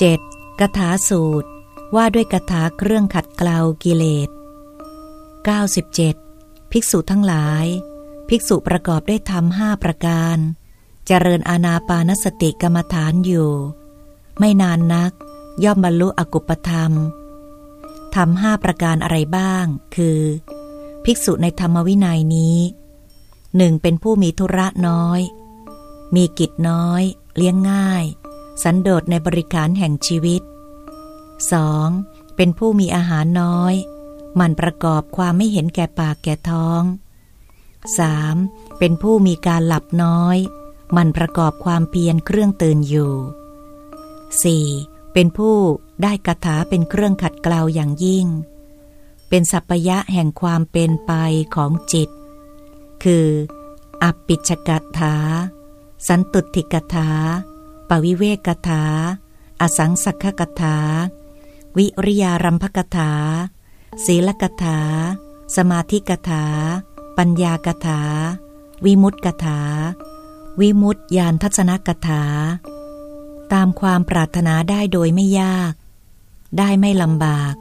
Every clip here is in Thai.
7. กถาสูตรว่าด้วยกถาเครื่องขัดเกลากิเลส 97. ภิกษุทั้งหลาย ภิกษุประกอบได้ทำห้าประการ เจริญอาณาปานสติกรรมฐานอยู่ ไม่นานนัก ย่อมบรรลุอกุปธรรมทำห้าประการอะไรบ้าง คือ ภิกษุในธรรมวินัยนี้หนึ่งเป็นผู้มีธุระน้อย มีกิจน้อย เลี้ยงง่าย สันโดษในบริการแห่งชีวิต 2. เป็นผู้มีอาหารน้อย มันประกอบความไม่เห็นแก่ปากแก่ท้อง 3. เป็นผู้มีการหลับน้อย มันประกอบความเพียรเครื่องตื่นอยู่ 4. เป็นผู้ได้กถาเป็นเครื่องขัดเกลาอย่างยิ่ง เป็นสัพยะแห่งความเป็นไปของจิต คือ อปิชกถา สันตุติกถา ปวิเวกถา อสังสักขกถา วิริยารัมภกถา ศีลกถา สมาธิกถา ปัญญากถา วิมุตติกถา วิมุตติยานทัศนกถา ตามความปรารถนาได้โดยไม่ยาก ได้ไม่ลำบาก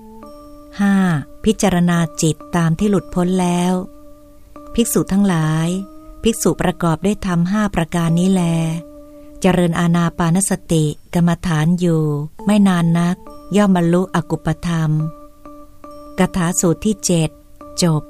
5. พิจารณาจิตตามที่หลุดพ้นแล้ว ภิกษุทั้งหลาย ภิกษุประกอบได้ทำห้าประการนี้แล เจริญอาณาปานสติกรรมฐานอยู่ ไม่นานนัก ย่อมบรรลุอกุปธรรมกถาสูตรที่เจ็ดจบ